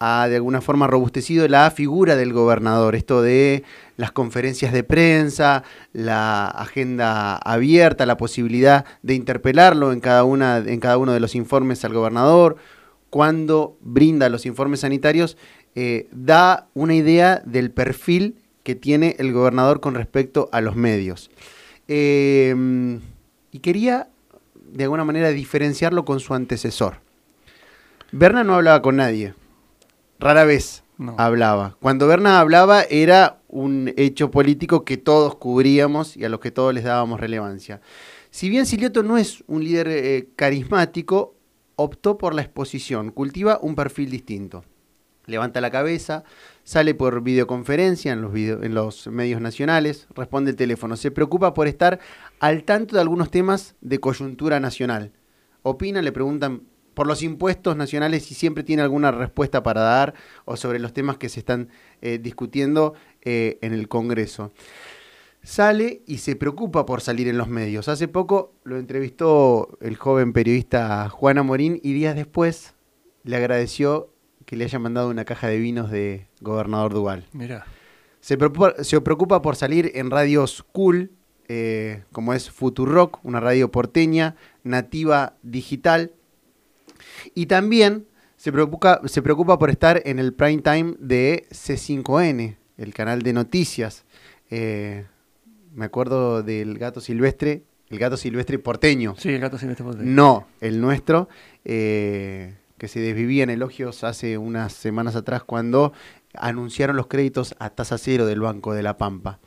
ha de alguna forma robustecido la figura del gobernador, esto de las conferencias de prensa, la agenda abierta, la posibilidad de interpelarlo en cada, una, en cada uno de los informes al gobernador, cuando brinda los informes sanitarios, eh, da una idea del perfil que tiene el gobernador con respecto a los medios. Eh, y quería, de alguna manera, diferenciarlo con su antecesor. Berna no hablaba con nadie, rara vez hablaba. Cuando Berna hablaba era un hecho político que todos cubríamos y a los que todos les dábamos relevancia. Si bien Silioto no es un líder eh, carismático, optó por la exposición, cultiva un perfil distinto. Levanta la cabeza, sale por videoconferencia en los, en los medios nacionales, responde el teléfono, se preocupa por estar al tanto de algunos temas de coyuntura nacional. Opina, le preguntan por los impuestos nacionales si siempre tiene alguna respuesta para dar o sobre los temas que se están eh, discutiendo eh, en el Congreso. Sale y se preocupa por salir en los medios. Hace poco lo entrevistó el joven periodista Juana Morín y días después le agradeció que le haya mandado una caja de vinos de Gobernador Duval. Mira. Se preocupa, se preocupa por salir en radios cool, eh, como es Futurock, una radio porteña, nativa digital, y también se preocupa, se preocupa por estar en el prime time de C5N, el canal de noticias. Eh, me acuerdo del gato silvestre, el gato silvestre porteño. Sí, el gato silvestre porteño. No, el nuestro, eh, que se desvivía en elogios hace unas semanas atrás cuando anunciaron los créditos a tasa cero del Banco de la Pampa.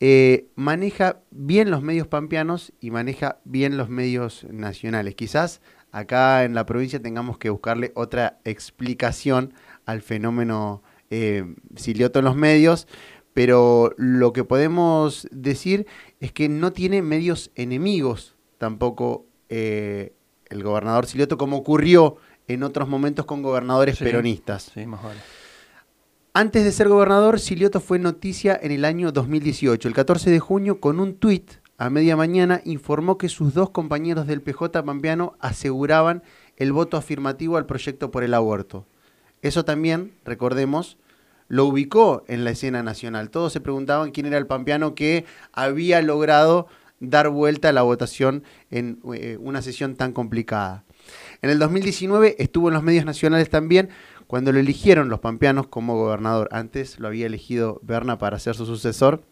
Eh, maneja bien los medios pampeanos y maneja bien los medios nacionales. Quizás acá en la provincia tengamos que buscarle otra explicación al fenómeno eh, Silioto en los medios, pero lo que podemos decir es que no tiene medios enemigos tampoco eh, el gobernador Silioto, como ocurrió en otros momentos con gobernadores peronistas. Sí, más Antes de ser gobernador, Silioto fue noticia en el año 2018, el 14 de junio, con un tuit a media mañana informó que sus dos compañeros del PJ Pampeano aseguraban el voto afirmativo al proyecto por el aborto. Eso también, recordemos, lo ubicó en la escena nacional. Todos se preguntaban quién era el pampeano que había logrado dar vuelta a la votación en eh, una sesión tan complicada. En el 2019 estuvo en los medios nacionales también cuando lo eligieron los pampeanos como gobernador. Antes lo había elegido Berna para ser su sucesor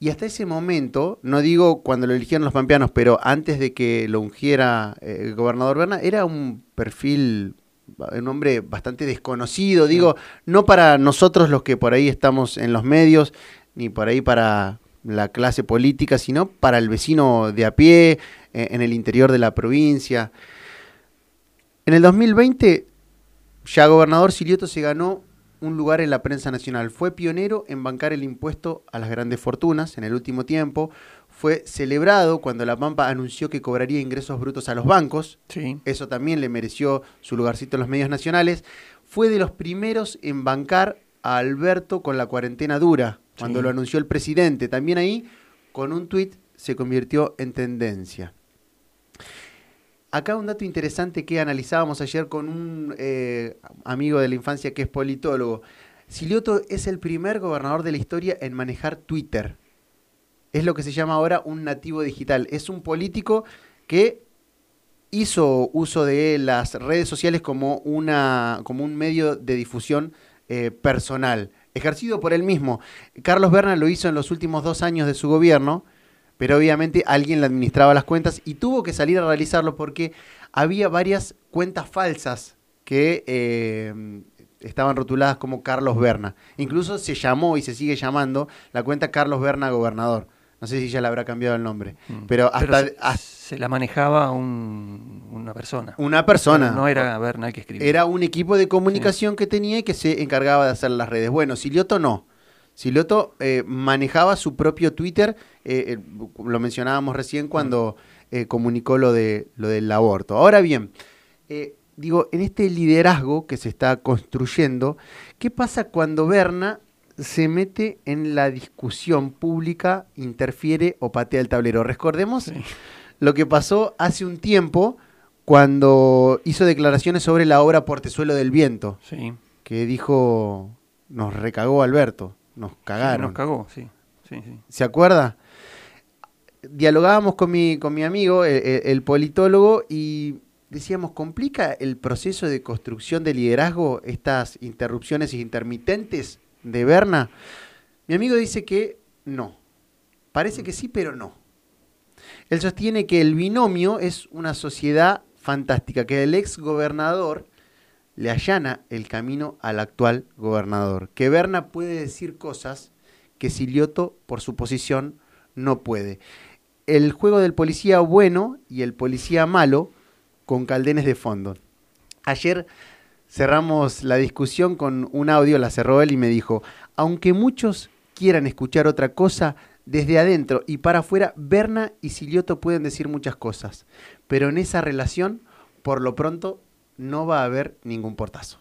y hasta ese momento, no digo cuando lo eligieron los pampeanos, pero antes de que lo ungiera eh, el gobernador Berna, era un perfil, un hombre bastante desconocido, digo, no para nosotros los que por ahí estamos en los medios, ni por ahí para la clase política, sino para el vecino de a pie, eh, en el interior de la provincia. En el 2020, ya gobernador Silioto se ganó un lugar en la prensa nacional. Fue pionero en bancar el impuesto a las grandes fortunas en el último tiempo. Fue celebrado cuando La Pampa anunció que cobraría ingresos brutos a los bancos. Sí. Eso también le mereció su lugarcito en los medios nacionales. Fue de los primeros en bancar a Alberto con la cuarentena dura, cuando lo anunció el presidente. También ahí, con un tuit, se convirtió en tendencia. Acá un dato interesante que analizábamos ayer con un eh, amigo de la infancia que es politólogo. Silioto es el primer gobernador de la historia en manejar Twitter. Es lo que se llama ahora un nativo digital. Es un político que hizo uso de las redes sociales como, una, como un medio de difusión eh, personal, ejercido por él mismo. Carlos Berna lo hizo en los últimos dos años de su gobierno pero obviamente alguien le administraba las cuentas y tuvo que salir a realizarlo porque había varias cuentas falsas que eh, estaban rotuladas como Carlos Berna. Incluso se llamó y se sigue llamando la cuenta Carlos Berna Gobernador. No sé si ya le habrá cambiado el nombre. Mm. Pero hasta. se, la manejaba una persona. Una persona. No, era Berna el que escribía. Era un equipo de comunicación que tenía y que se encargaba de hacer las redes. Bueno, Silioto no. Silioto eh, manejaba su propio Twitter, eh, eh, lo mencionábamos recién cuando comunicó lo, de, lo del aborto. Ahora bien, digo, en este liderazgo que se está construyendo, ¿qué pasa cuando Berna se mete en la discusión pública, interfiere o patea el tablero? Recordemos lo que pasó hace un tiempo cuando hizo declaraciones sobre la obra Portezuelo del Viento, Sí. que dijo, nos recagó Alberto, nos Sí, cagaron. nos cagó, sí. Sí, sí. ¿Se acuerda? Dialogábamos con mi, con mi amigo, el, el- el politólogo, y decíamos, ¿complica el proceso de construcción de liderazgo estas interrupciones intermitentes de Berna? Mi amigo dice que no. Parece que sí, pero no. Él sostiene que el binomio es una sociedad fantástica, que el ex gobernador le allana el camino al actual gobernador, que Berna puede decir cosas que Silioto, por su posición, no puede. El juego del policía bueno y el policía malo con caldenes de fondo. Ayer cerramos la discusión con un audio, la cerró él y me dijo, aunque muchos quieran escuchar otra cosa, desde adentro y para afuera, Berna y Silioto pueden decir muchas cosas, pero en esa relación, por lo pronto, no va a haber ningún portazo.